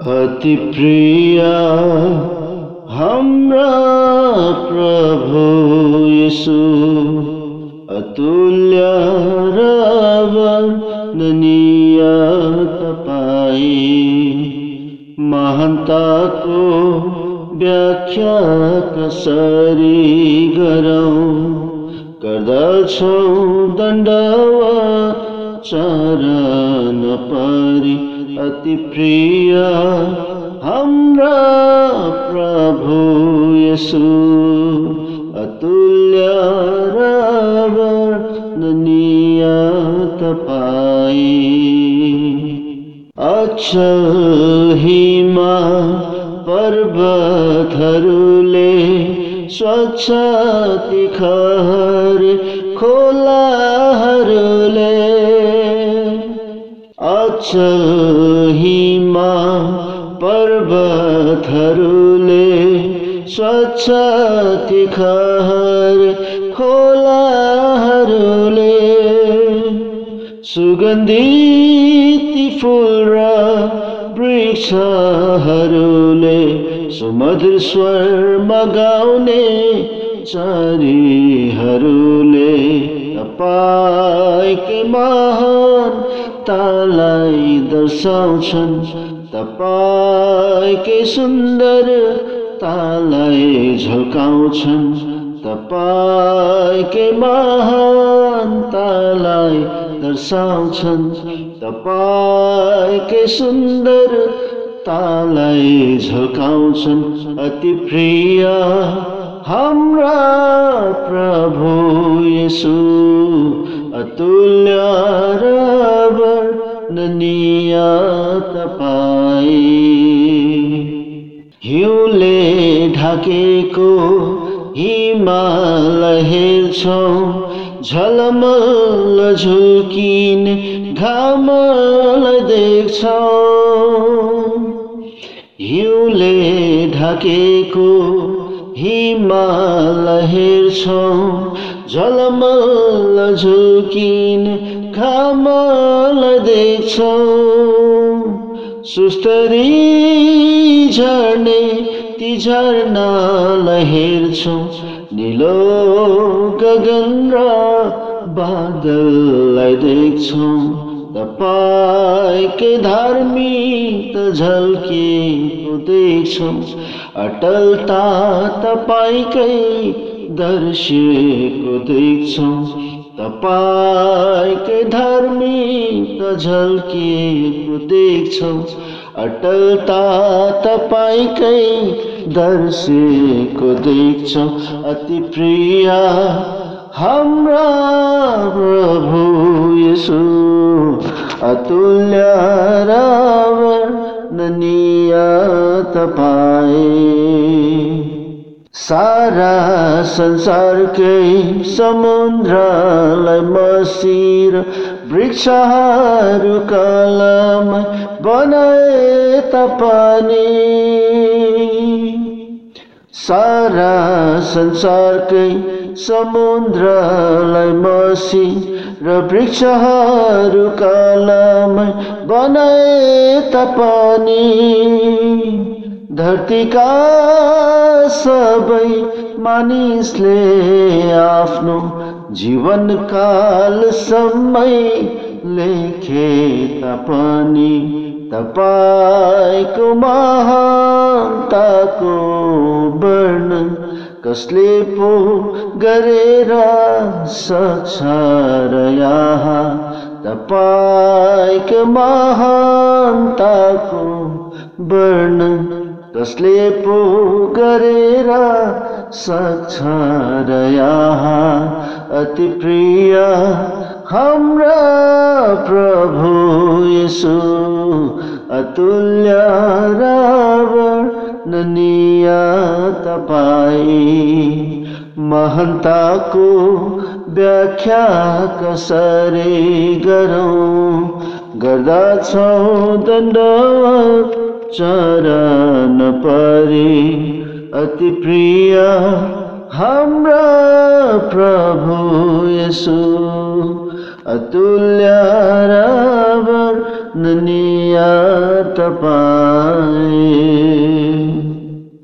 अति प्रिय, हाम्रा प्रभु यसु अतुल्य र वर्णनीय तपाईँ महानताको व्याख्या कसरी गरौँ गर्दछौ दण्डवा चरण परि। अति प्रिय हाम्रा प्रभु यसु अतुल्य र वर्णनीय तपाईँ अक्षल हिमा पर्वतहरूले स्वच्छ तिखर खोलाहरूले अचल हिमा पर्वतहरूले स्वच्छ तिखर खोलाहरूले सुगन्धित फुल र वृक्षहरूले सुमधुर स्वरमा गाउने चरीहरूले तपाईँकै महान तालाई दर्शाउँछन्। तपाईँकै सुन्दर तालाई झल्काउँछन्। तपाईँकै महान तालाई दर्शाउँछन्। तपाईँकै सुन्दर तालाई झल्काउँछन्। अति प्रिय हाम्रा प्रभु यसु अतुल्य र वर्णनीय तपाईँ हिउँले ढाकेको हिमाल हेर्छौँ झलमल झुल्किन घामलाई देख्छौँ। हिउँले ढाकेको हिमाल हेर्छौँ झलमल झुल्किन घामल देख्छौँ। सुस्तरी झर्ने ती झर्नालाई हेर्छौँ। निलो गगन र बादललाई देख्छौँ। तपाईँकै धार्मिक झल्किएको देख्छौँ। अटलता तपाईँकै दर्शिएको देख्छौँ तपाईँकै धार्मिक झल्किएको देख्छौँ अटलता तपाईँकै दर्शिएको देख्छौँ अति प्रिय हाम्रा प्रभु यसु, अतुल्य र वर्णनीय तपाईँ सारा संसारकै समुद्रलाई मसिर वृक्षहरू कलम बनाए तापनि। सारा संसारकै समुद्रलाई मसी र वृक्षहरू कलम बनाए तापनि। धरतीका सबै मानिसले आफ्नो जीवनकाल समय लेखे तापनि तपाईँको महानताको वर्णन कसले पो गरेर सक्छ र यहाँ तपाईँको महानताको वर्णन कसले पो गरेर सक्छ र अति प्रिय हाम्रा प्रभु यसु अतुल्य र वर्णनीय तपाईँ। महानताको व्याख्या कसरी गरौँ। गर्दछौ दण्डवत चरण परी। अति प्रिय हमरा प्रभु यसु अतुल्य रावर ननिया तपाईँ